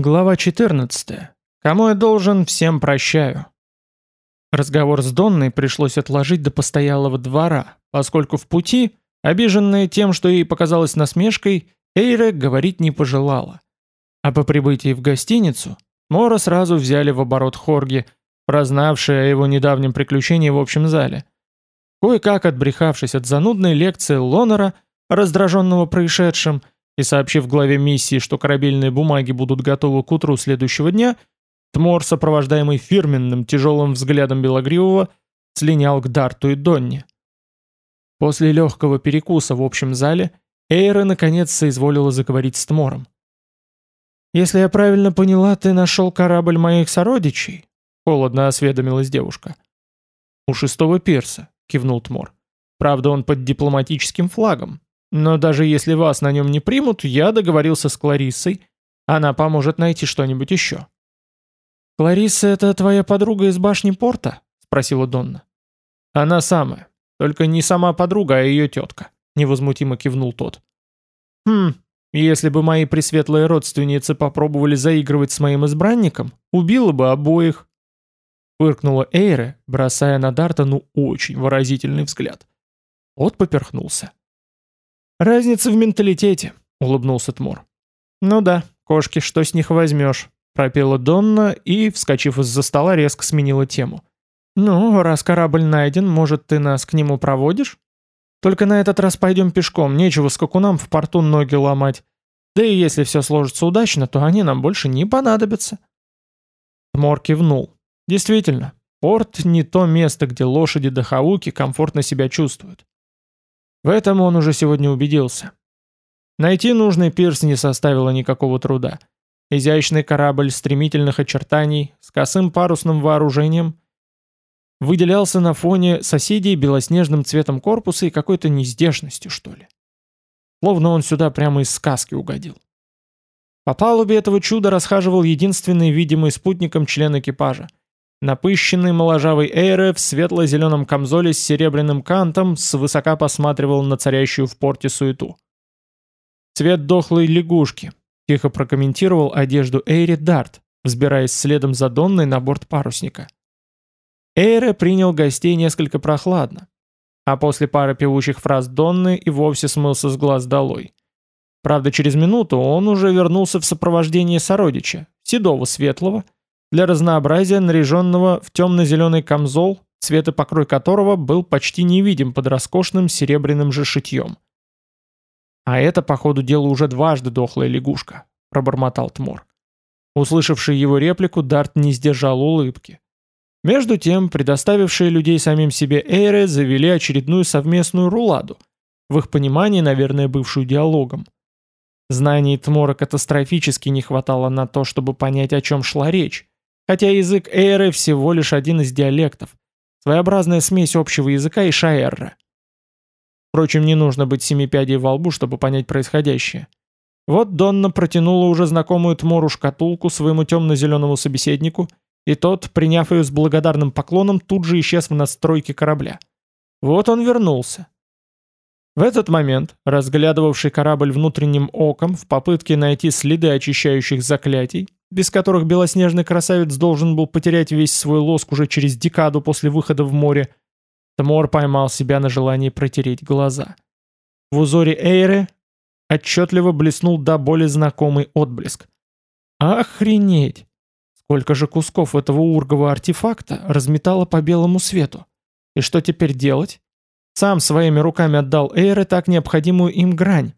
Глава 14. Кому я должен, всем прощаю. Разговор с Донной пришлось отложить до постоялого двора, поскольку в пути, обиженная тем, что ей показалось насмешкой, Эйре говорить не пожелала. А по прибытии в гостиницу Мора сразу взяли в оборот Хорги, прознавшие о его недавнем приключении в общем зале. Кое-как отбрехавшись от занудной лекции Лонера, раздраженного происшедшим, и сообщив главе миссии, что корабельные бумаги будут готовы к утру следующего дня, Тмор, сопровождаемый фирменным тяжелым взглядом Белогривого, слинял к Дарту и Донне. После легкого перекуса в общем зале Эйра наконец соизволила заговорить с Тмором. «Если я правильно поняла, ты нашел корабль моих сородичей?» — холодно осведомилась девушка. «У шестого пирса», — кивнул Тмор. «Правда, он под дипломатическим флагом, но даже если вас на нем не примут, я договорился с Клариссой. Она поможет найти что-нибудь еще». «Кларисса — это твоя подруга из башни порта?» — спросила Донна. «Она самая. Только не сама подруга, а ее тетка», — невозмутимо кивнул тот. «Хм, если бы мои пресветлые родственницы попробовали заигрывать с моим избранником, убила бы обоих». Фыркнула Эйре, бросая на Дарта ну очень выразительный взгляд. От поперхнулся. «Разница в менталитете», — улыбнулся Тмор. «Ну да, кошки, что с них возьмешь?» — пропела Донна и, вскочив из-за стола, резко сменила тему. «Ну, раз корабль найден, может, ты нас к нему проводишь? Только на этот раз пойдем пешком, нечего скакунам в порту ноги ломать. Да и если все сложится удачно, то они нам больше не понадобятся». Тмор кивнул. «Действительно, порт не то место, где лошади да хауки комфортно себя чувствуют. В этом он уже сегодня убедился. Найти нужный пирс не составило никакого труда. Изящный корабль стремительных очертаний с косым парусным вооружением выделялся на фоне соседей белоснежным цветом корпуса и какой-то нездешностью, что ли. Словно он сюда прямо из сказки угодил. По палубе этого чуда расхаживал единственный видимый спутником член экипажа. Напыщенный моложавый Эйре в светло-зеленом камзоле с серебряным кантом свысока посматривал на царящую в порте суету. «Цвет дохлой лягушки», — тихо прокомментировал одежду Эйре Дарт, взбираясь следом за Донной на борт парусника. Эйре принял гостей несколько прохладно, а после пары певучих фраз Донны и вовсе смылся с глаз долой. Правда, через минуту он уже вернулся в сопровождении сородича, седого светлого, для разнообразия наряженного в темно-зеленый камзол, цвет и покрой которого был почти невидим под роскошным серебряным же шитьем. «А это, по ходу дела, уже дважды дохлая лягушка», — пробормотал Тмор. Услышавший его реплику, Дарт не сдержал улыбки. Между тем, предоставившие людей самим себе Эйре завели очередную совместную руладу, в их понимании, наверное, бывшую диалогом. Знаний Тмора катастрофически не хватало на то, чтобы понять, о чем шла речь, хотя язык Эйры всего лишь один из диалектов, своеобразная смесь общего языка и шаэрра. Впрочем, не нужно быть семипядей во лбу, чтобы понять происходящее. Вот Донна протянула уже знакомую Тмору шкатулку своему темно-зеленому собеседнику, и тот, приняв ее с благодарным поклоном, тут же исчез в настройке корабля. Вот он вернулся. В этот момент, разглядывавший корабль внутренним оком в попытке найти следы очищающих заклятий, без которых белоснежный красавец должен был потерять весь свой лоск уже через декаду после выхода в море, Тмор поймал себя на желании протереть глаза. В узоре Эйры отчетливо блеснул до боли знакомый отблеск. Охренеть! Сколько же кусков этого ургового артефакта разметало по белому свету? И что теперь делать? Сам своими руками отдал Эйре так необходимую им грань.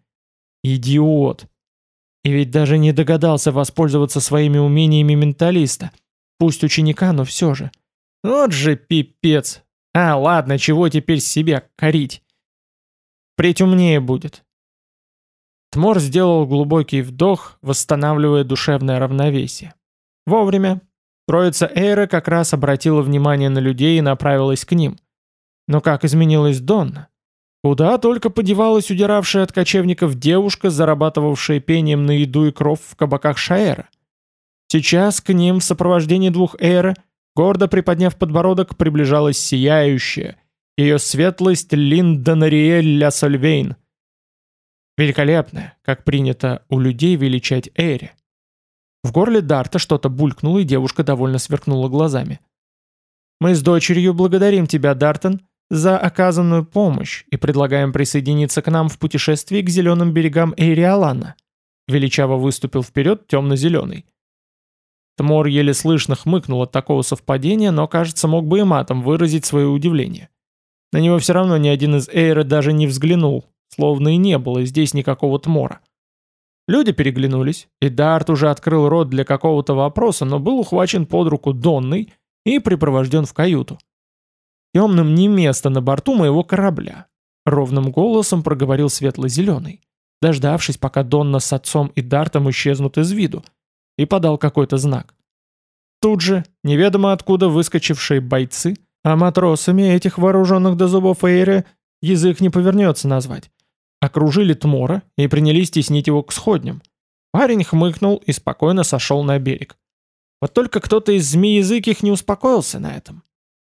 Идиот! И ведь даже не догадался воспользоваться своими умениями менталиста. Пусть ученика, но все же. Вот же пипец. А, ладно, чего теперь себя корить? Впредь умнее будет. Тмор сделал глубокий вдох, восстанавливая душевное равновесие. Вовремя. Троица Эйра как раз обратила внимание на людей и направилась к ним. Но как изменилась Донна? Куда только подевалась удиравшая от кочевников девушка, зарабатывавшая пением на еду и кров в кабаках Шаэра. Сейчас к ним в сопровождении двух Эйра, гордо приподняв подбородок, приближалась сияющая, ее светлость Линда Нариэль Ля Сольвейн. Великолепная, как принято у людей величать Эйре. В горле Дарта что-то булькнуло, и девушка довольно сверкнула глазами. «Мы с дочерью благодарим тебя, Дартон, за оказанную помощь и предлагаем присоединиться к нам в путешествии к зеленым берегам Эйриалана», величаво выступил вперед темно-зеленый. Тмор еле слышно хмыкнул от такого совпадения, но, кажется, мог бы и матом выразить свое удивление. На него все равно ни один из Эйра даже не взглянул, словно и не было здесь никакого Тмора. Люди переглянулись, и Дарт уже открыл рот для какого-то вопроса, но был ухвачен под руку Донной и припровожден в каюту. «Темным не место на борту моего корабля», — ровным голосом проговорил светло-зеленый, дождавшись, пока Донна с отцом и Дартом исчезнут из виду, и подал какой-то знак. Тут же, неведомо откуда выскочившие бойцы, а матросами этих вооруженных до зубов Эйре язык не повернется назвать, окружили Тмора и принялись теснить его к сходням. Парень хмыкнул и спокойно сошел на берег. Вот только кто-то из змеязыких не успокоился на этом.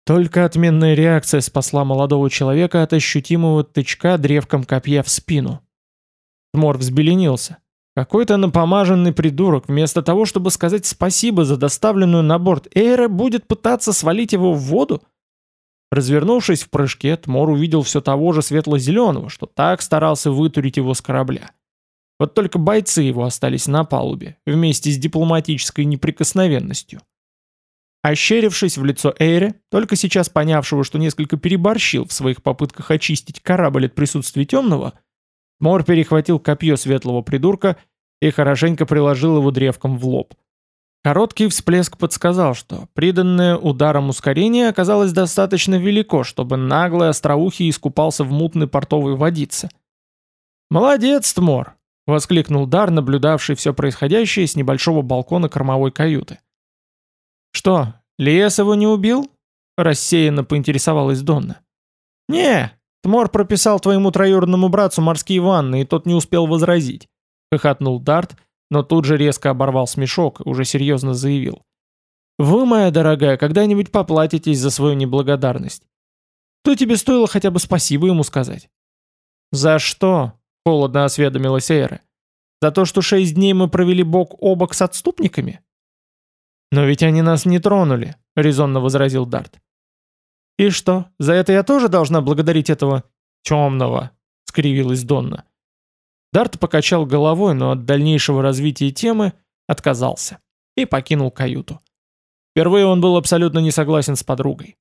Только отменная реакция спасла молодого человека от ощутимого тычка древком копья в спину. Тмор взбеленился. Какой-то напомаженный придурок, вместо того, чтобы сказать спасибо за доставленную на борт Эйра, будет пытаться свалить его в воду? Развернувшись в прыжке, Тмор увидел все того же светло-зеленого, что так старался вытурить его с корабля. Вот только бойцы его остались на палубе, вместе с дипломатической неприкосновенностью. Ощерившись в лицо Эйре, только сейчас понявшего, что несколько переборщил в своих попытках очистить корабль от присутствия темного, Мор перехватил копье светлого придурка и хорошенько приложил его древком в лоб. Короткий всплеск подсказал, что приданное ударом ускорение оказалось достаточно велико, чтобы наглый остроухий искупался в мутной портовой водице. «Молодец, Тмор!» — воскликнул Дар, наблюдавший все происходящее с небольшого балкона кормовой каюты. «Что, Лиес его не убил?» — рассеянно поинтересовалась Донна. «Не, Тмор прописал твоему троюродному братцу морские ванны, и тот не успел возразить», — хохотнул Дарт, — но тут же резко оборвал смешок и уже серьезно заявил. «Вы, моя дорогая, когда-нибудь поплатитесь за свою неблагодарность. То тебе стоило хотя бы спасибо ему сказать». «За что?» — холодно осведомилась Эйра. «За то, что шесть дней мы провели бок о бок с отступниками?» «Но ведь они нас не тронули», — резонно возразил Дарт. «И что, за это я тоже должна благодарить этого темного?» — скривилась Донна. Дарт покачал головой, но от дальнейшего развития темы отказался и покинул каюту. Впервые он был абсолютно не согласен с подругой.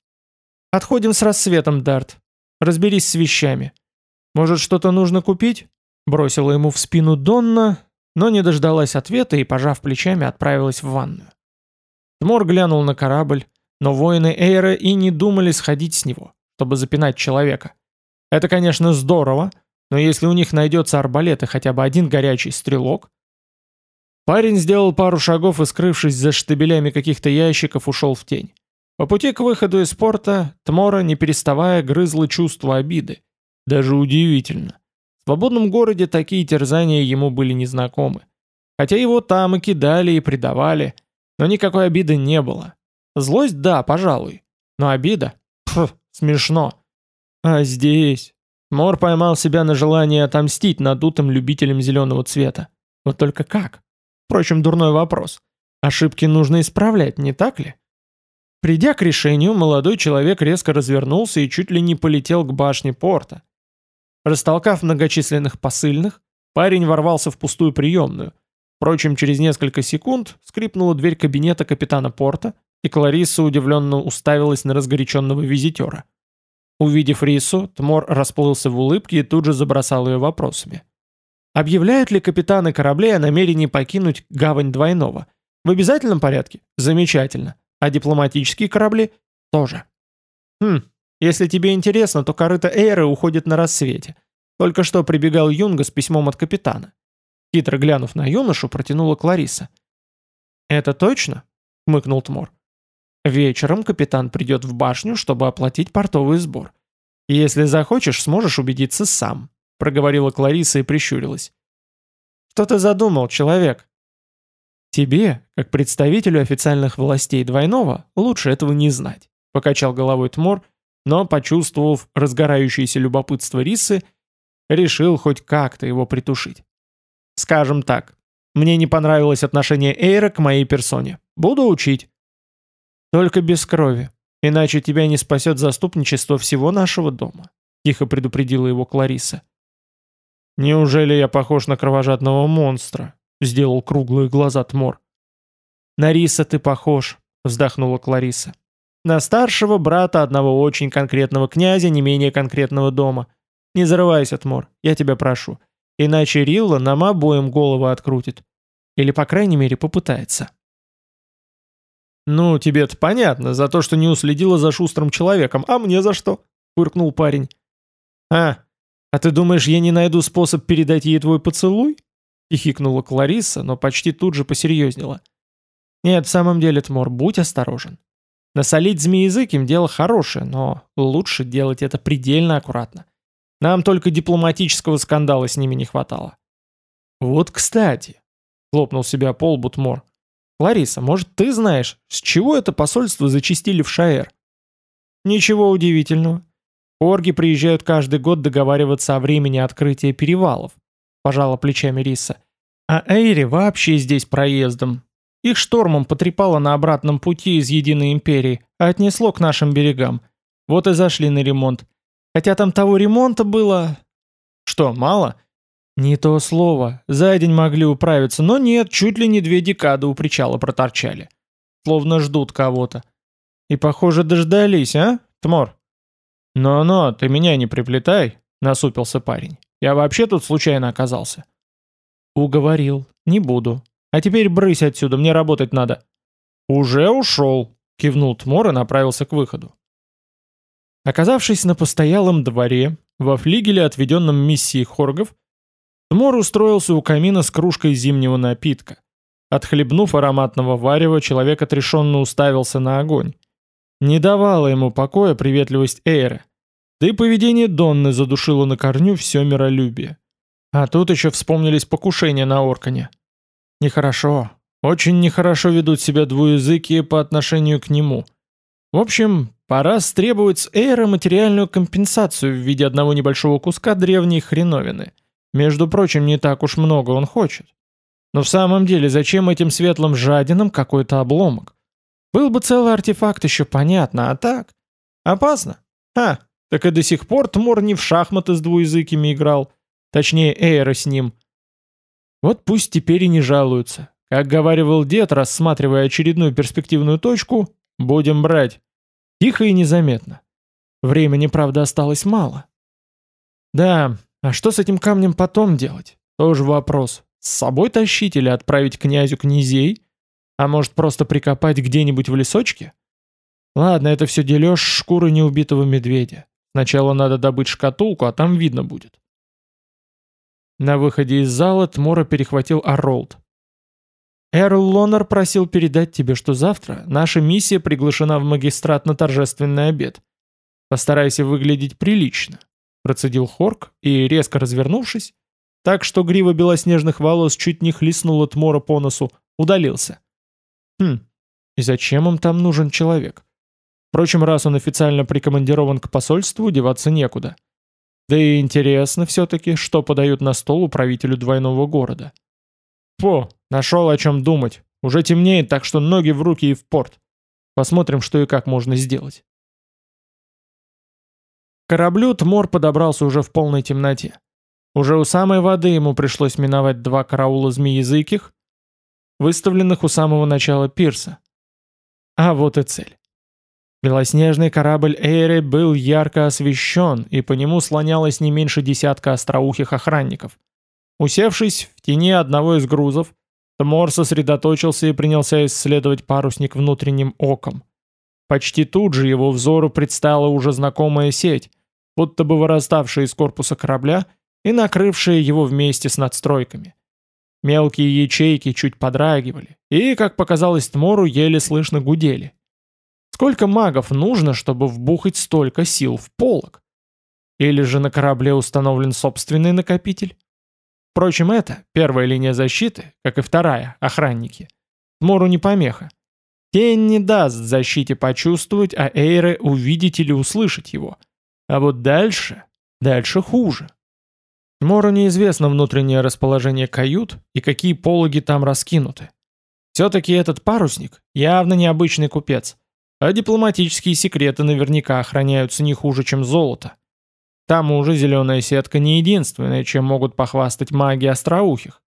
«Отходим с рассветом, Дарт. Разберись с вещами. Может, что-то нужно купить?» Бросила ему в спину Донна, но не дождалась ответа и, пожав плечами, отправилась в ванную. Тмор глянул на корабль, но воины Эйра и не думали сходить с него, чтобы запинать человека. Это, конечно, здорово, но если у них найдется арбалет и хотя бы один горячий стрелок... Парень сделал пару шагов и, скрывшись за штабелями каких-то ящиков, ушел в тень. По пути к выходу из порта Тмора, не переставая, грызло чувство обиды. Даже удивительно. В свободном городе такие терзания ему были незнакомы. Хотя его там и кидали, и предавали, но никакой обиды не было. Злость, да, пожалуй, но обида? Пф, смешно. А здесь, Мор поймал себя на желании отомстить надутым любителям зеленого цвета. Вот только как? Впрочем, дурной вопрос. Ошибки нужно исправлять, не так ли? Придя к решению, молодой человек резко развернулся и чуть ли не полетел к башне порта. Растолкав многочисленных посыльных, парень ворвался в пустую приемную. Впрочем, через несколько секунд скрипнула дверь кабинета капитана порта, и Кларисса удивленно уставилась на разгоряченного визитера. Увидев Рису, Тмор расплылся в улыбке и тут же забросал ее вопросами. Объявляют ли капитаны кораблей о намерении покинуть гавань двойного? В обязательном порядке? Замечательно. А дипломатические корабли? Тоже. Хм, если тебе интересно, то корыто Эйры уходит на рассвете. Только что прибегал Юнга с письмом от капитана. Хитро глянув на юношу, протянула Клариса. «Это точно?» — хмыкнул Тмор. Вечером капитан придет в башню, чтобы оплатить портовый сбор. Если захочешь, сможешь убедиться сам», — проговорила Клариса и прищурилась. «Что ты задумал, человек?» «Тебе, как представителю официальных властей двойного, лучше этого не знать», — покачал головой Тмор, но, почувствовав разгорающееся любопытство Рисы, решил хоть как-то его притушить. «Скажем так, Мне не понравилось отношение Эйра к моей персоне. Буду учить. Только без крови, иначе тебя не спасет заступничество всего нашего дома», — тихо предупредила его Клариса. «Неужели я похож на кровожадного монстра?» — сделал круглые глаза Тмор. «На Риса ты похож», — вздохнула Клариса. «На старшего брата одного очень конкретного князя, не менее конкретного дома. Не зарывайся, Тмор, я тебя прошу. Иначе Рилла нам обоим голову открутит. Или, по крайней мере, попытается». «Ну, тебе-то понятно, за то, что не уследила за шустрым человеком, а мне за что?» — фыркнул парень. «А, а ты думаешь, я не найду способ передать ей твой поцелуй?» — хихикнула Клариса, но почти тут же посерьезнела. «Нет, в самом деле, Тмор, будь осторожен. Насолить змеязыким дело хорошее, но лучше делать это предельно аккуратно. Нам только дипломатического скандала с ними не хватало». «Вот кстати», — хлопнул себя по лбу Тмор, Лариса, может, ты знаешь, с чего это посольство зачистили в Шаэр? Ничего удивительного. Орги приезжают каждый год договариваться о времени открытия перевалов, пожала плечами Риса. А Эйри вообще здесь проездом. Их штормом потрепало на обратном пути из Единой Империи, а отнесло к нашим берегам. Вот и зашли на ремонт. Хотя там того ремонта было... Что, мало? Не то слово. За день могли управиться, но нет, чуть ли не две декады у причала проторчали. Словно ждут кого-то. И, похоже, дождались, а, Тмор? «Но-но, ты меня не приплетай», — насупился парень. «Я вообще тут случайно оказался». «Уговорил. Не буду. А теперь брысь отсюда, мне работать надо». «Уже ушел», — кивнул Тмор и направился к выходу. Оказавшись на постоялом дворе, во флигеле, отведенном миссией хоргов, Тмор устроился у камина с кружкой зимнего напитка. Отхлебнув ароматного варева, человек отрешенно уставился на огонь. Не давала ему покоя приветливость Эйра. Да и поведение Донны задушило на корню все миролюбие. А тут еще вспомнились покушения на Оркане. Нехорошо, очень нехорошо ведут себя двуязыкие по отношению к нему. В общем, пора стребовать с Эйра материальную компенсацию в виде одного небольшого куска древней хреновины – между прочим, не так уж много он хочет. Но в самом деле, зачем этим светлым жадинам какой-то обломок? Был бы целый артефакт еще понятно, а так? Опасно? Ха, так и до сих пор Тмор не в шахматы с двуязыкими играл. Точнее, Эйра с ним. Вот пусть теперь и не жалуются. Как говаривал дед, рассматривая очередную перспективную точку, будем брать. Тихо и незаметно. Времени, правда, осталось мало. Да, а что с этим камнем потом делать? Тоже вопрос. С собой тащить или отправить князю князей? А может просто прикопать где-нибудь в лесочке? Ладно, это все дележ шкуры неубитого медведя. Сначала надо добыть шкатулку, а там видно будет. На выходе из зала Тмора перехватил Арролд. «Эрл Лонар просил передать тебе, что завтра наша миссия приглашена в магистрат на торжественный обед. Постарайся выглядеть прилично. Процедил Хорк и, резко развернувшись, так что грива белоснежных волос чуть не хлестнула Тмора по носу, удалился. Хм, и зачем им там нужен человек? Впрочем, раз он официально прикомандирован к посольству, деваться некуда. Да и интересно все-таки, что подают на стол управителю двойного города. Фу, нашел о чем думать. Уже темнеет, так что ноги в руки и в порт. Посмотрим, что и как можно сделать. К кораблю Тмор подобрался уже в полной темноте. Уже у самой воды ему пришлось миновать два караула змеязыких, выставленных у самого начала пирса. А вот и цель. Белоснежный корабль Эйры был ярко освещен, и по нему слонялось не меньше десятка остроухих охранников. Усевшись в тени одного из грузов, Тмор сосредоточился и принялся исследовать парусник внутренним оком. Почти тут же его взору предстала уже знакомая сеть, будто бы выраставшая из корпуса корабля и накрывшая его вместе с надстройками. Мелкие ячейки чуть подрагивали и, как показалось Тмору, еле слышно гудели. Сколько магов нужно, чтобы вбухать столько сил в полок? Или же на корабле установлен собственный накопитель? Впрочем, это, первая линия защиты, как и вторая, охранники. Тмору не помеха. Тень не даст защите почувствовать, а Эйре увидеть или услышать его. А вот дальше, дальше хуже. Тмору неизвестно внутреннее расположение кают и какие пологи там раскинуты. Все-таки этот парусник явно необычный купец, а дипломатические секреты наверняка охраняются не хуже, чем золото. К тому же зеленая сетка не единственная, чем могут похвастать маги остроухих.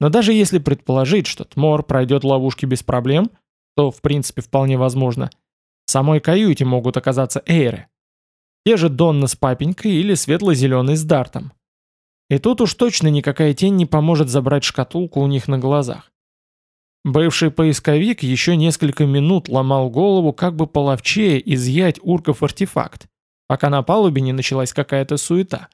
Но даже если предположить, что Тмор пройдет ловушки без проблем, то в принципе вполне возможно, в самой каюте могут оказаться эйры. Те же Донна с папенькой или светло-зеленый с Дартом. И тут уж точно никакая тень не поможет забрать шкатулку у них на глазах. Бывший поисковик еще несколько минут ломал голову, как бы половчее изъять урков артефакт, пока на палубе не началась какая-то суета.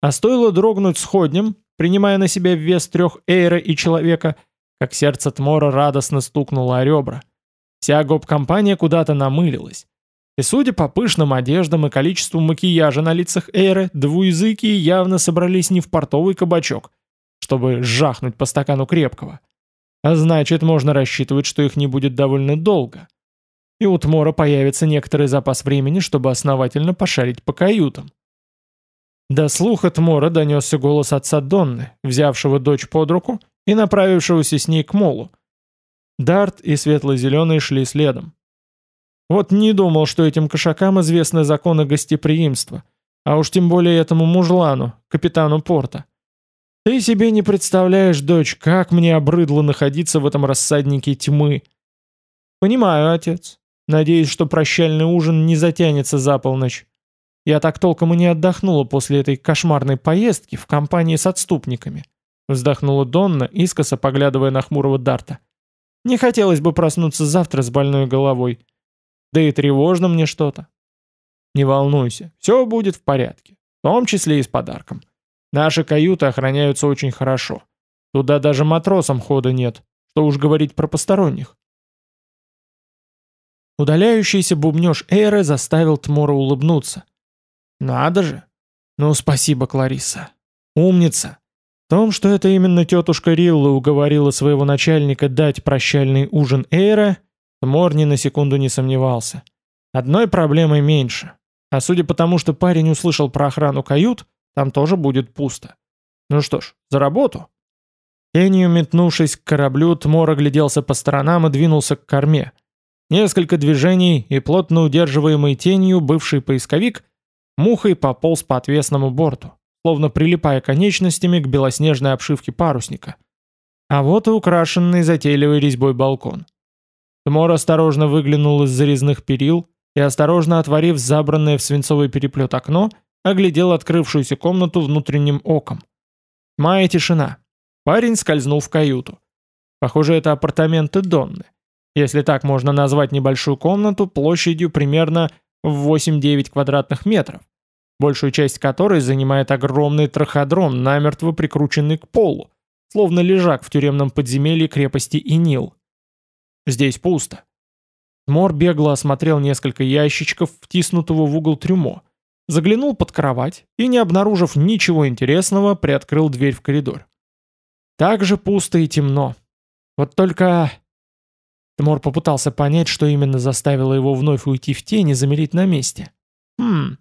А стоило дрогнуть сходнем, принимая на себя вес трех эйра и человека, как сердце Тмора радостно стукнуло о ребра. Вся гоп-компания куда-то намылилась. И судя по пышным одеждам и количеству макияжа на лицах Эйры, двуязыкие явно собрались не в портовый кабачок, чтобы жахнуть по стакану крепкого. А значит, можно рассчитывать, что их не будет довольно долго. И у Тмора появится некоторый запас времени, чтобы основательно пошарить по каютам. До слуха Тмора донесся голос отца Донны, взявшего дочь под руку и направившегося с ней к молу. Дарт и светло-зеленый шли следом. Вот не думал, что этим кошакам известны законы гостеприимства, а уж тем более этому мужлану, капитану порта. Ты себе не представляешь, дочь, как мне обрыдло находиться в этом рассаднике тьмы. Понимаю, отец. Надеюсь, что прощальный ужин не затянется за полночь. Я так толком и не отдохнула после этой кошмарной поездки в компании с отступниками. Вздохнула Донна, искоса поглядывая на хмурого Дарта. Не хотелось бы проснуться завтра с больной головой. Да и тревожно мне что-то. Не волнуйся, все будет в порядке, в том числе и с подарком. Наши каюты охраняются очень хорошо. Туда даже матросам хода нет, что уж говорить про посторонних. Удаляющийся бубнёж Эйры заставил Тмора улыбнуться. «Надо же! Ну, спасибо, Клариса. Умница!» В том, что это именно тетушка Рилла уговорила своего начальника дать прощальный ужин Эйра, Тмор ни на секунду не сомневался. Одной проблемой меньше. А судя по тому, что парень услышал про охрану кают, там тоже будет пусто. Ну что ж, за работу. Тенью метнувшись к кораблю, Тмор огляделся по сторонам и двинулся к корме. Несколько движений, и плотно удерживаемый тенью бывший поисковик мухой пополз по отвесному борту, словно прилипая конечностями к белоснежной обшивке парусника. А вот и украшенный затейливой резьбой балкон. Тмор осторожно выглянул из зарезных перил и, осторожно отворив забранное в свинцовый переплет окно, оглядел открывшуюся комнату внутренним оком. Тьма и тишина. Парень скользнул в каюту. Похоже, это апартаменты Донны. Если так можно назвать небольшую комнату площадью примерно в 8-9 квадратных метров, большую часть которой занимает огромный траходром, намертво прикрученный к полу, словно лежак в тюремном подземелье крепости Инил. Здесь пусто. Мор бегло осмотрел несколько ящичков, втиснутого в угол трюмо, заглянул под кровать и, не обнаружив ничего интересного, приоткрыл дверь в коридор. Так же пусто и темно. Вот только... Тмор попытался понять, что именно заставило его вновь уйти в тень и замереть на месте. Хм...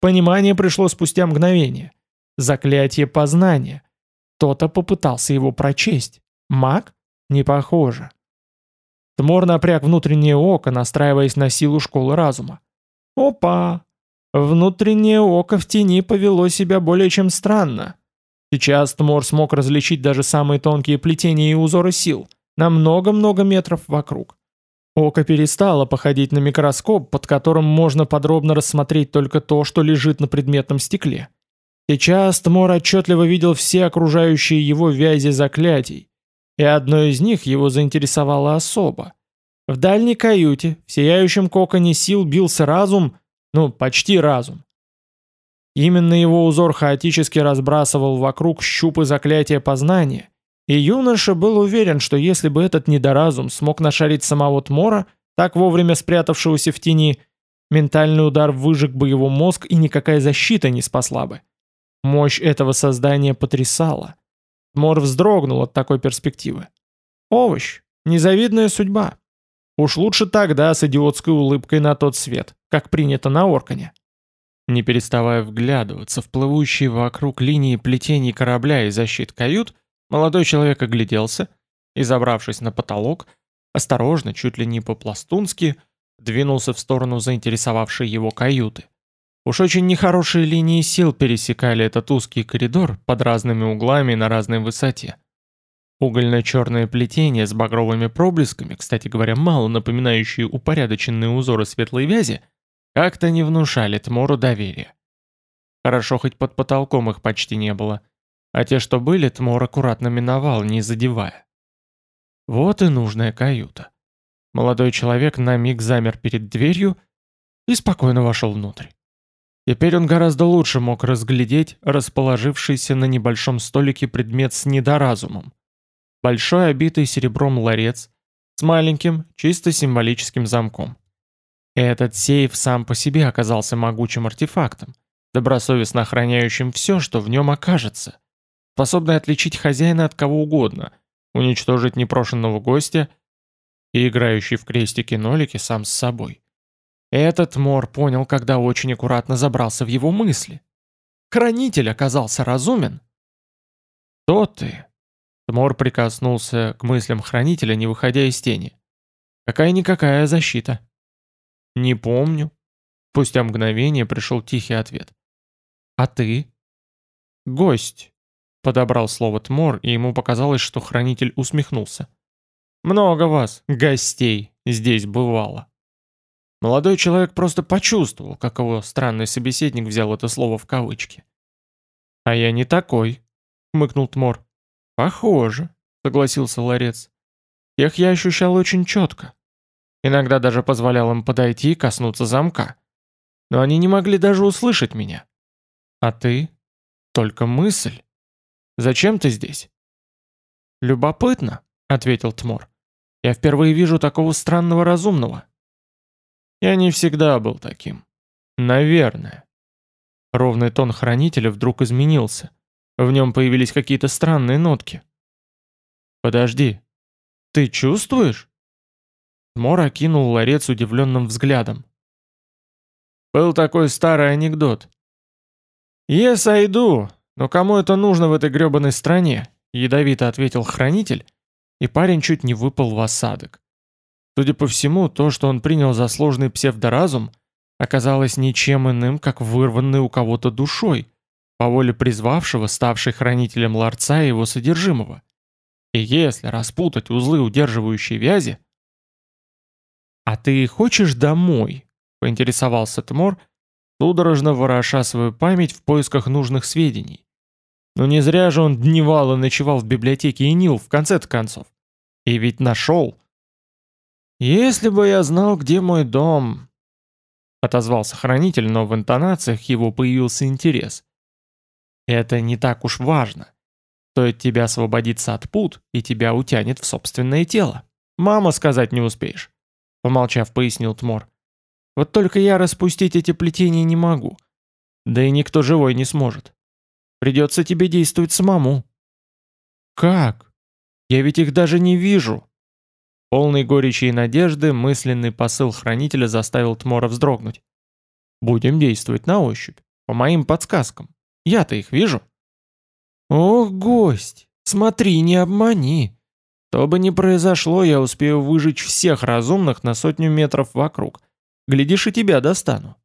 Понимание пришло спустя мгновение. Заклятие познания. Кто-то попытался его прочесть. Маг? Не похоже. Тмор напряг внутреннее око, настраиваясь на силу школы разума. Опа! Внутреннее око в тени повело себя более чем странно. Сейчас Тмор смог различить даже самые тонкие плетения и узоры сил, на много-много метров вокруг. Око перестало походить на микроскоп, под которым можно подробно рассмотреть только то, что лежит на предметном стекле. Сейчас Тмор отчетливо видел все окружающие его вязи заклятий, и одно из них его заинтересовало особо. В дальней каюте, в сияющем коконе сил бился разум, ну, почти разум. Именно его узор хаотически разбрасывал вокруг щупы заклятия познания, и юноша был уверен, что если бы этот недоразум смог нашарить самого Тмора, так вовремя спрятавшегося в тени, ментальный удар выжег бы его мозг и никакая защита не спасла бы. Мощь этого создания потрясала. Тмор вздрогнул от такой перспективы. Овощ. Незавидная судьба. Уж лучше тогда с идиотской улыбкой на тот свет, как принято на Оркане. Не переставая вглядываться в плывущие вокруг линии плетений корабля и защит кают, молодой человек огляделся и, забравшись на потолок, осторожно, чуть ли не по-пластунски, двинулся в сторону заинтересовавшей его каюты. Уж очень нехорошие линии сил пересекали этот узкий коридор под разными углами на разной высоте. Угольно-черное плетение с багровыми проблесками, кстати говоря, мало напоминающие упорядоченные узоры светлой вязи, как-то не внушали Тмору доверия. Хорошо, хоть под потолком их почти не было, а те, что были, Тмор аккуратно миновал, не задевая. Вот и нужная каюта. Молодой человек на миг замер перед дверью и спокойно вошел внутрь. Теперь он гораздо лучше мог разглядеть расположившийся на небольшом столике предмет с недоразумом. Большой обитый серебром ларец с маленьким, чисто символическим замком. Этот сейф сам по себе оказался могучим артефактом, добросовестно охраняющим все, что в нем окажется, способный отличить хозяина от кого угодно, уничтожить непрошенного гостя и играющий в крестики-нолики сам с собой. Этот Мор понял, когда очень аккуратно забрался в его мысли. Хранитель оказался разумен. «Кто ты?» Тмор прикоснулся к мыслям хранителя, не выходя из тени. «Какая-никакая защита». «Не помню». Спустя мгновение пришел тихий ответ. «А ты?» «Гость», — подобрал слово Тмор, и ему показалось, что хранитель усмехнулся. «Много вас, гостей, здесь бывало». Молодой человек просто почувствовал, как его странный собеседник взял это слово в кавычки. «А я не такой», — хмыкнул Тмор. «Похоже», — согласился ларец. «Тех я ощущал очень четко. Иногда даже позволял им подойти и коснуться замка. Но они не могли даже услышать меня. А ты? Только мысль. Зачем ты здесь?» «Любопытно», — ответил Тмор. «Я впервые вижу такого странного разумного. Я не всегда был таким. Наверное. Ровный тон хранителя вдруг изменился. В нем появились какие-то странные нотки. «Подожди. Ты чувствуешь?» Мор окинул ларец удивленным взглядом. Был такой старый анекдот. «Я сойду, но кому это нужно в этой гребаной стране?» Ядовито ответил хранитель, и парень чуть не выпал в осадок. Судя по всему, то, что он принял за сложный псевдоразум, оказалось ничем иным, как вырванный у кого-то душой, по воле призвавшего, ставший хранителем ларца и его содержимого. И если распутать узлы удерживающей вязи... «А ты хочешь домой?» — поинтересовался Тмор, судорожно вороша свою память в поисках нужных сведений. Но не зря же он дневал и ночевал в библиотеке и Нил в конце-то концов. И ведь нашел. «Если бы я знал, где мой дом...» Отозвался хранитель, но в интонациях его появился интерес. «Это не так уж важно. Стоит тебя освободиться от пут, и тебя утянет в собственное тело. Мама сказать не успеешь», — помолчав, пояснил Тмор. «Вот только я распустить эти плетения не могу. Да и никто живой не сможет. Придется тебе действовать самому». «Как? Я ведь их даже не вижу», Полный горечи и надежды мысленный посыл хранителя заставил Тмора вздрогнуть. «Будем действовать на ощупь, по моим подсказкам. Я-то их вижу». «Ох, гость, смотри, не обмани. То бы не произошло, я успею выжечь всех разумных на сотню метров вокруг. Глядишь, и тебя достану».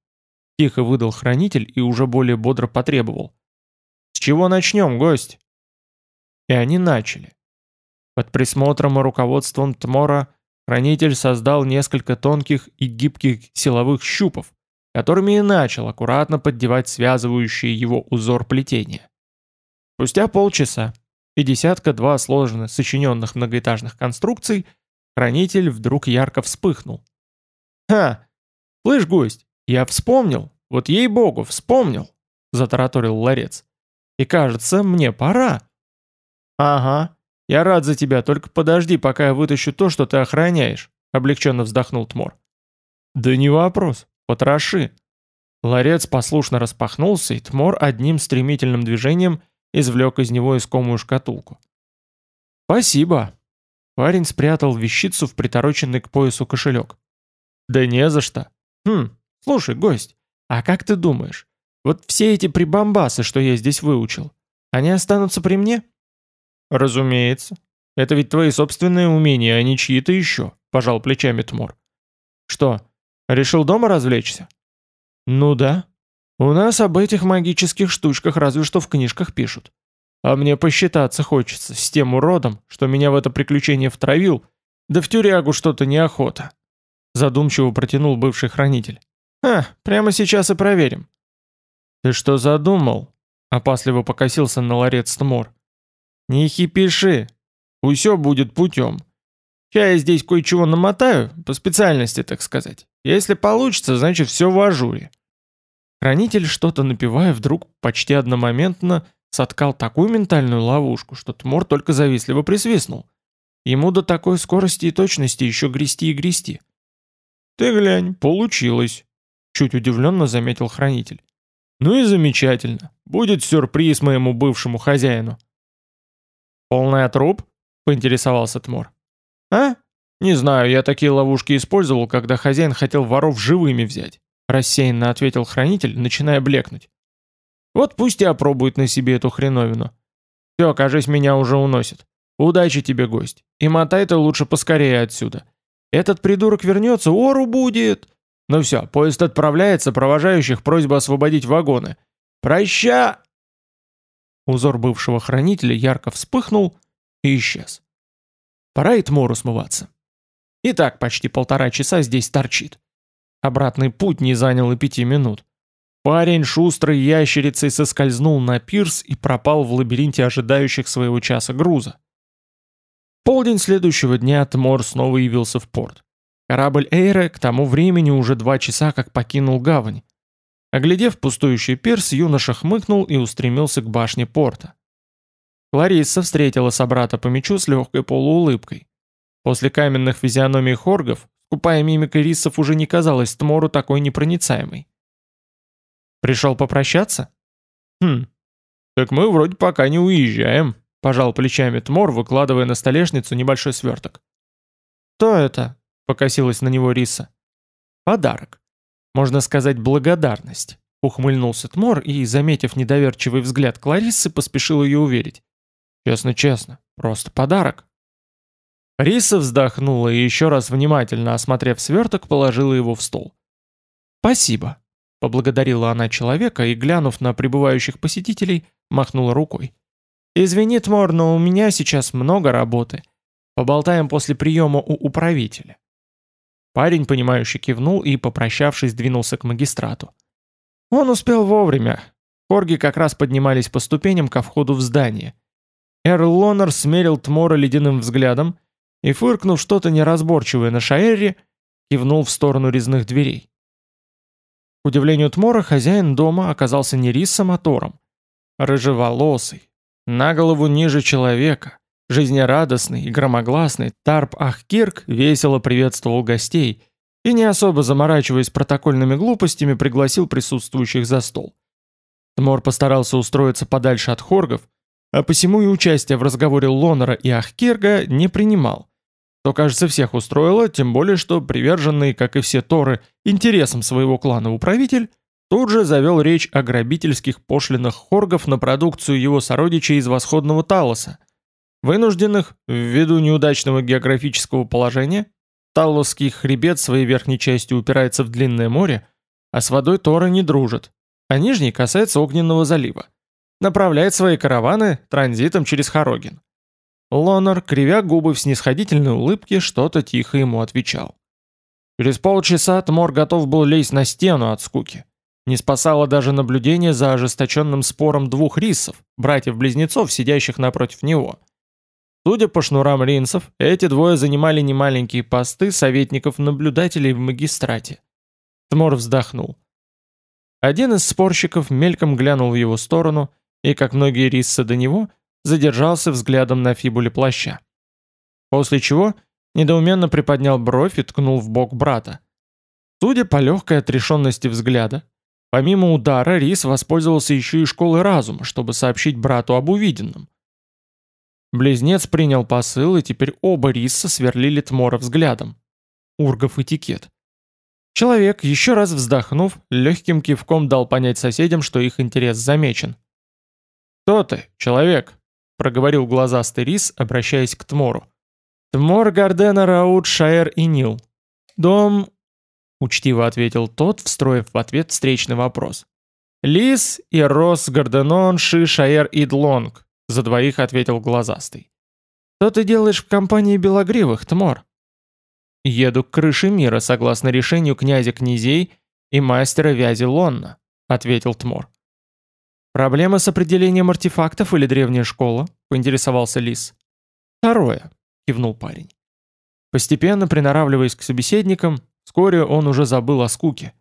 Тихо выдал хранитель и уже более бодро потребовал. «С чего начнем, гость?» И они начали. Под присмотром и руководством Тмора хранитель создал несколько тонких и гибких силовых щупов, которыми и начал аккуратно поддевать связывающий его узор плетения. Спустя полчаса и десятка-два сложно сочиненных многоэтажных конструкций, хранитель вдруг ярко вспыхнул. «Ха! Слышь, гость, я вспомнил, вот ей-богу, вспомнил!» — затараторил ларец. «И кажется, мне пора». «Ага, «Я рад за тебя, только подожди, пока я вытащу то, что ты охраняешь», — облегченно вздохнул Тмор. «Да не вопрос, потроши». Ларец послушно распахнулся, и Тмор одним стремительным движением извлек из него искомую шкатулку. «Спасибо». Парень спрятал вещицу в притороченный к поясу кошелек. «Да не за что. Хм, слушай, гость, а как ты думаешь, Вот все эти прибамбасы, что я здесь выучил, они останутся при мне? Разумеется. Это ведь твои собственные умения, а не чьи-то еще, пожал плечами Тмор. Что, решил дома развлечься? Ну да. У нас об этих магических штучках разве что в книжках пишут. А мне посчитаться хочется с тем уродом, что меня в это приключение втравил, да в тюрягу что-то неохота. Задумчиво протянул бывший хранитель. «А, прямо сейчас и проверим». «Ты что задумал?» Опасливо покосился на ларец Тмор. «Не хипиши. Усё будет путем. Сейчас я здесь кое-чего намотаю, по специальности, так сказать. Если получится, значит все в ажуре». Хранитель, что-то напивая, вдруг почти одномоментно соткал такую ментальную ловушку, что Тмор только завистливо присвистнул. Ему до такой скорости и точности еще грести и грести. «Ты глянь, получилось», — чуть удивленно заметил хранитель. «Ну и замечательно. Будет сюрприз моему бывшему хозяину». «Полный труп?» — поинтересовался Тмор. «А? Не знаю, я такие ловушки использовал, когда хозяин хотел воров живыми взять», — рассеянно ответил хранитель, начиная блекнуть. «Вот пусть и опробует на себе эту хреновину. Все, кажись, меня уже уносит. Удачи тебе, гость. И мотай ты лучше поскорее отсюда. Этот придурок вернется, ору будет. Ну все, поезд отправляется, провожающих просьба освободить вагоны. Проща! Узор бывшего хранителя ярко вспыхнул и исчез. Пора и Тмору смываться. И так почти полтора часа здесь торчит. Обратный путь не занял и пяти минут. Парень шустрой ящерицей соскользнул на пирс и пропал в лабиринте ожидающих своего часа груза полдень следующего дня Тмор снова явился в порт. Корабль Эйре к тому времени уже два часа как покинул гавань. Оглядев пустующий пирс, юноша хмыкнул и устремился к башне порта. Лариса встретила собрата по мечу с легкой полуулыбкой. После каменных физиономий хоргов, скупая мимика рисов уже не казалась Тмору такой непроницаемой. «Пришел попрощаться?» «Хм, так мы вроде пока не уезжаем», Пожал плечами Тмор, выкладывая на столешницу небольшой сверток. «Что это?» — покосилась на него Риса. «Подарок. Можно сказать, благодарность», — ухмыльнулся Тмор и, заметив недоверчивый взгляд Клариссы, поспешил ее уверить. «Честно-честно, просто подарок». Риса вздохнула и еще раз внимательно осмотрев сверток, положила его в стол. «Спасибо», — поблагодарила она человека и, глянув на прибывающих посетителей, махнула рукой. «Извини, Тмор, но у меня сейчас много работы. Поболтаем после приема у управителя». Парень, понимающе кивнул и, попрощавшись, двинулся к магистрату. Он успел вовремя. Хорги как раз поднимались по ступеням ко входу в здание. Эрл Лоннер смерил Тмора ледяным взглядом и, фыркнув что-то неразборчивое на Шаэре, кивнул в сторону резных дверей. К удивлению Тмора, хозяин дома оказался не Риссом, а Тором. Рыжеволосый, на голову ниже человека, жизнерадостный и громогласный, Тарп Ахкирк весело приветствовал гостей и, не особо заморачиваясь протокольными глупостями, пригласил присутствующих за стол. Тмор постарался устроиться подальше от хоргов, а посему и участие в разговоре Лонера и Ахкирга не принимал. То, кажется, всех устроило, тем более, что приверженный, как и все Торы, интересам своего клана управитель Тут же завел речь о грабительских пошлинах хоргов на продукцию его сородичей из восходного Талоса, вынужденных, ввиду неудачного географического положения, Талосский хребет своей верхней частью упирается в длинное море, а с водой Тора не дружит, а нижний касается Огненного залива. Направляет свои караваны транзитом через Хорогин. Лонар, кривя губы в снисходительной улыбке, что-то тихо ему отвечал. Через полчаса Тмор готов был лезть на стену от скуки. Не спасало даже наблюдение за ожесточенным спором двух рисов, братьев-близнецов, сидящих напротив него. Судя по шнурам ринцев, эти двое занимали немаленькие посты советников-наблюдателей в магистрате. Тмор вздохнул. Один из спорщиков мельком глянул в его сторону и, как многие риссы до него, задержался взглядом на фибуле плаща. После чего недоуменно приподнял бровь и ткнул в бок брата. Судя по легкой отрешенности взгляда, Помимо удара, Рис воспользовался еще и школой разума, чтобы сообщить брату об увиденном. Близнец принял посыл, и теперь оба Риса сверлили Тмора взглядом. Ургов этикет. Человек, еще раз вздохнув, легким кивком дал понять соседям, что их интерес замечен. «Кто ты, человек?» — проговорил глазастый рис, обращаясь к Тмору. «Тмор Гардена Раут Шаэр и Нил. Дом...» — учтиво ответил тот, встроив в ответ встречный вопрос. «Лис и Рос Гарденон Ши Шаэр Идлонг», — за двоих ответил глазастый. «Что ты делаешь в компании белогривых, Тмор?» «Еду к крыше мира, согласно решению князя князей и мастера вязи Лонна», — ответил Тмор. «Проблема с определением артефактов или древняя школа?» — поинтересовался Лис. «Второе», — кивнул парень. Постепенно приноравливаясь к собеседникам, вскоре он уже забыл о скуке.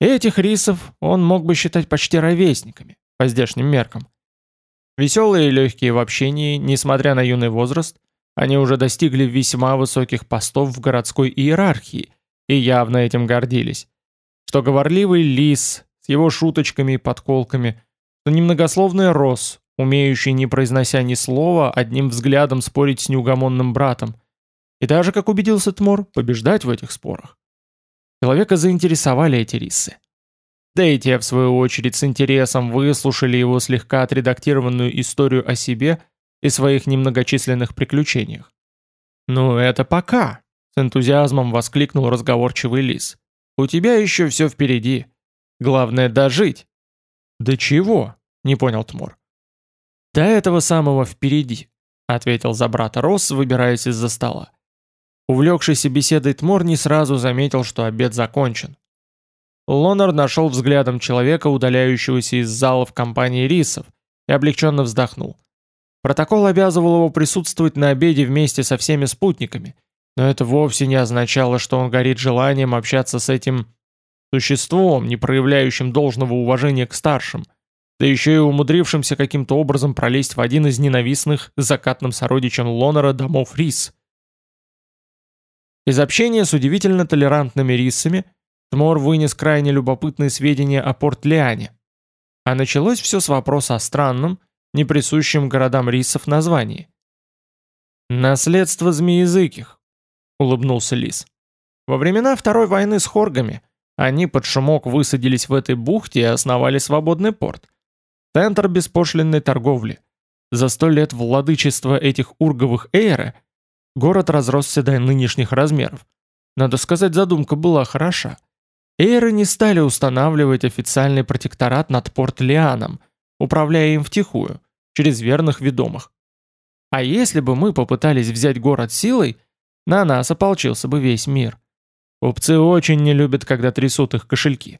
Этих рисов он мог бы считать почти ровесниками, по здешним меркам. Веселые и легкие в общении, несмотря на юный возраст, они уже достигли весьма высоких постов в городской иерархии и явно этим гордились. Что говорливый лис с его шуточками и подколками, что немногословный рос, умеющий, не произнося ни слова, одним взглядом спорить с неугомонным братом, и даже, как убедился Тмор, побеждать в этих спорах. Человека заинтересовали эти рисы. Да и те, в свою очередь, с интересом выслушали его слегка отредактированную историю о себе и своих немногочисленных приключениях. «Ну это пока!» — с энтузиазмом воскликнул разговорчивый лис. «У тебя еще все впереди. Главное — дожить». «Да чего?» — не понял Тмор. «До этого самого впереди», — ответил за брата Росс, выбираясь из-за стола. Увлекшийся беседой Тмор не сразу заметил, что обед закончен. Лонар нашел взглядом человека, удаляющегося из зала в компании рисов, и облегченно вздохнул. Протокол обязывал его присутствовать на обеде вместе со всеми спутниками, но это вовсе не означало, что он горит желанием общаться с этим существом, не проявляющим должного уважения к старшим, да еще и умудрившимся каким-то образом пролезть в один из ненавистных закатным сородичем Лонера домов рис. Из общения с удивительно толерантными рисами Тмор вынес крайне любопытные сведения о Порт-Лиане. А началось все с вопроса о странном, не присущем городам рисов названии. «Наследство змеязыких», — улыбнулся лис. «Во времена Второй войны с хоргами они под шумок высадились в этой бухте и основали свободный порт. Центр беспошлинной торговли. За сто лет владычества этих урговых эйра город разросся до нынешних размеров. Надо сказать, задумка была хороша. Эйры не стали устанавливать официальный протекторат над Порт-Лианом, управляя им втихую, через верных ведомых. А если бы мы попытались взять город силой, на нас ополчился бы весь мир. Купцы очень не любят, когда трясут их кошельки.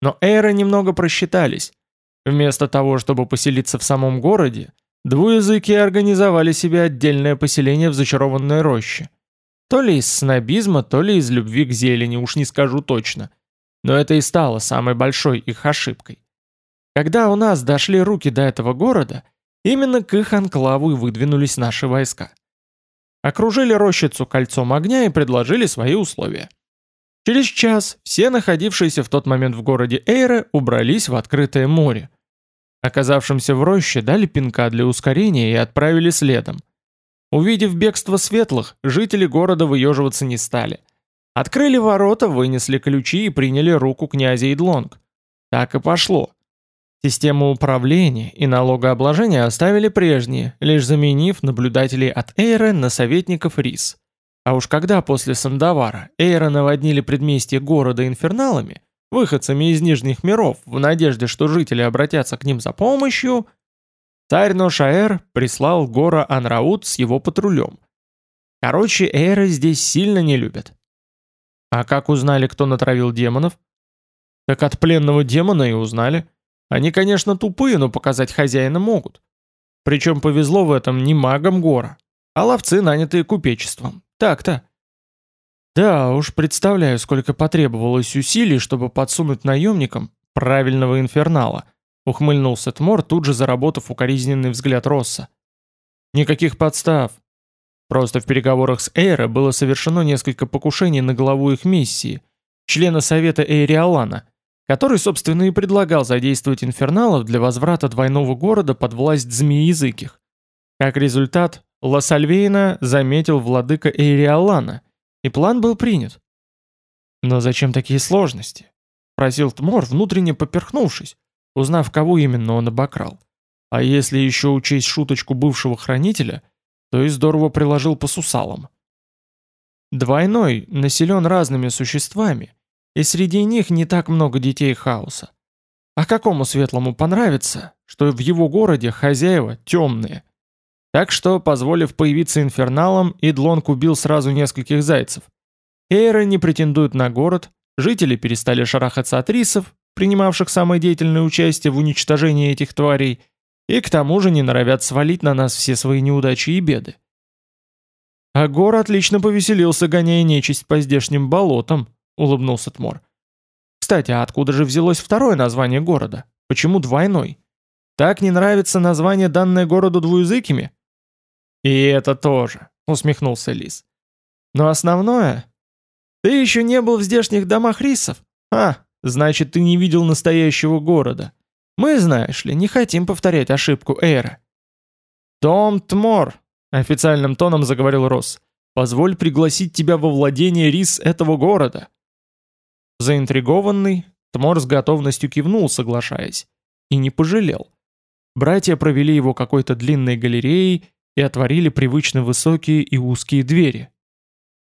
Но эйры немного просчитались. Вместо того, чтобы поселиться в самом городе, двуязыки организовали себе отдельное поселение в зачарованной роще. То ли из снобизма, то ли из любви к зелени, уж не скажу точно. Но это и стало самой большой их ошибкой. Когда у нас дошли руки до этого города, именно к их анклаву и выдвинулись наши войска. Окружили рощицу кольцом огня и предложили свои условия. Через час все находившиеся в тот момент в городе Эйре убрались в открытое море. Оказавшимся в роще дали пинка для ускорения и отправили следом. Увидев бегство светлых, жители города выеживаться не стали. Открыли ворота, вынесли ключи и приняли руку князя Идлонг. Так и пошло. Систему управления и налогообложения оставили прежние, лишь заменив наблюдателей от Эйра на советников РИС. А уж когда после Сандавара Эйра наводнили предместье города инферналами, выходцами из Нижних миров, в надежде, что жители обратятся к ним за помощью, Царь Ношаэр прислал Гора Анраут с его патрулем. Короче, Эйры здесь сильно не любят. А как узнали, кто натравил демонов? Так от пленного демона и узнали. Они, конечно, тупые, но показать хозяина могут. Причем повезло в этом не магам Гора, а ловцы, нанятые купечеством. Так-то. Да уж, представляю, сколько потребовалось усилий, чтобы подсунуть наемникам правильного инфернала — Ухмыльнулся Тмор, тут же заработав укоризненный взгляд Росса. Никаких подстав. Просто в переговорах с Эйра было совершено несколько покушений на главу их миссии, члена Совета Эйриалана, который, собственно, и предлагал задействовать инферналов для возврата двойного города под власть змеязыких. Как результат, Лассальвейна заметил владыка Эйриалана, и план был принят. Но зачем такие сложности? Просил Тмор, внутренне поперхнувшись, узнав, кого именно он обокрал. А если еще учесть шуточку бывшего хранителя, то и здорово приложил по сусалам. Двойной населен разными существами, и среди них не так много детей хаоса. А какому светлому понравится, что в его городе хозяева темные? Так что, позволив появиться инферналам, Идлонг убил сразу нескольких зайцев. Эйры не претендуют на город, жители перестали шарахаться от рисов, принимавших самое деятельное участие в уничтожении этих тварей, и к тому же не норовят свалить на нас все свои неудачи и беды. А Гор отлично повеселился, гоняя нечисть по здешним болотам, улыбнулся Тмор. Кстати, а откуда же взялось второе название города? Почему двойной? Так не нравится название, данное городу двуязыкими? И это тоже, усмехнулся Лис. Но основное... Ты еще не был в здешних домах рисов? А, значит, ты не видел настоящего города. Мы, знаешь ли, не хотим повторять ошибку Эйра. Том Тмор, официальным тоном заговорил Росс, позволь пригласить тебя во владение рис этого города. Заинтригованный, Тмор с готовностью кивнул, соглашаясь. И не пожалел. Братья провели его какой-то длинной галереей и отворили привычно высокие и узкие двери,